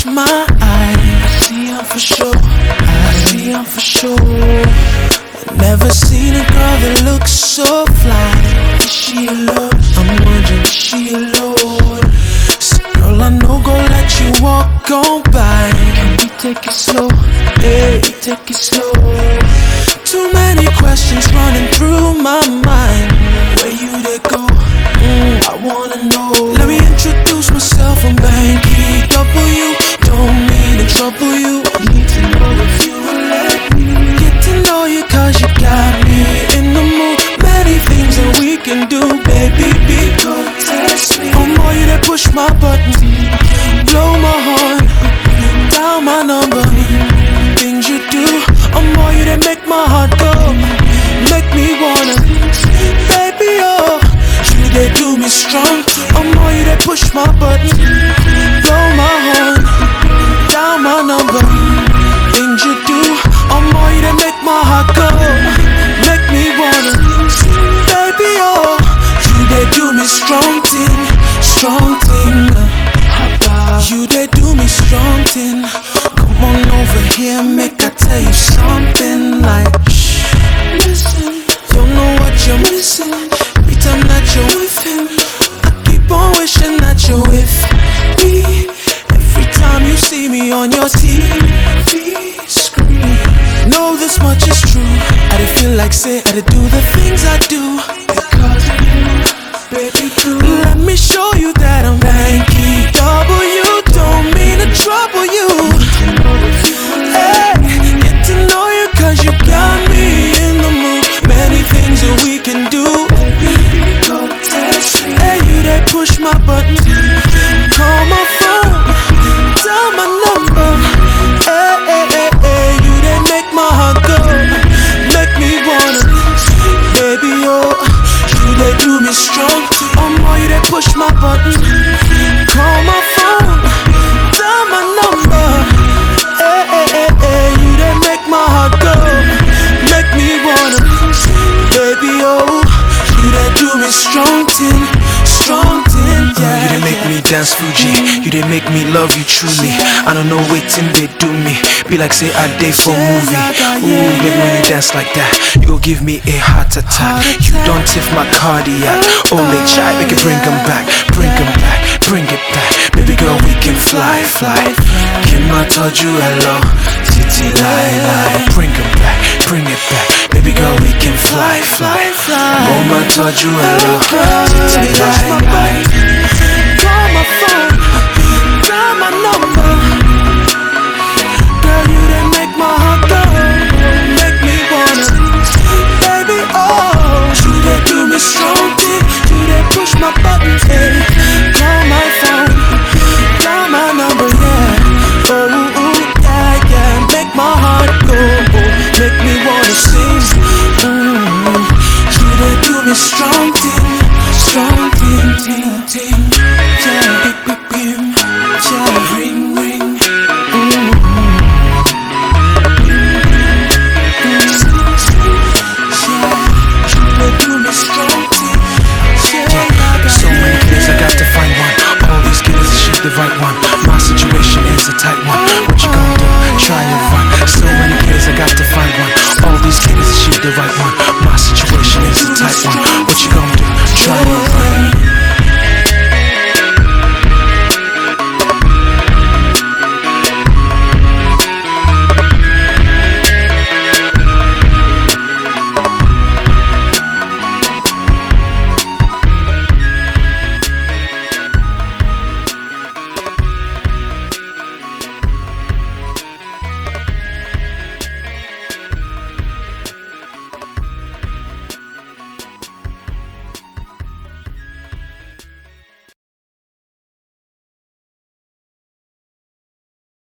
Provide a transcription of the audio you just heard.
catch my eye. I see her for sure. I see her for sure. I Never seen a girl that looks so fly. Is she alone? I'm wondering, is she alone? So girl, I know gon' let you walk on by. Can we take it slow? Hey, take it slow. Too many questions running through my mind. Where you they go? Mm, I wanna know. Let me introduce myself. I'm Banky strong. Oh, I'm all you that push my button, blow my horn, dial my number. Things you do, oh, I'm all you that make my heart go, make me wanna, baby. Oh, you they do me strong thing, strong thing. You they do me strong thing. Know this much is true. I did feel like say I did do the things I do because of you, baby. True. Let me show you strong. I'm all you that push my button, dance Fuji. You didn't make me love you truly. I don't know waiting they do me. Be like say I day for movie. Ooh, baby when you dance like that, you go give me a heart attack. You don't tiff my cardiac. Only child, make it bring 'em back, bring 'em back, bring it back. Baby girl, we can fly, fly. Kim I told you hello, titi lie, lie. Bring 'em back, bring it back. Baby girl, we can fly, fly. Mama told you hello, titi lie, lie. ting ting Chờ bim bim bim Chờ ring ring The right one, my situation is a tight one. What you gonna do? Try and run. So many kids, I got to find one. All these kids, shoot the right one. My situation is a tight one.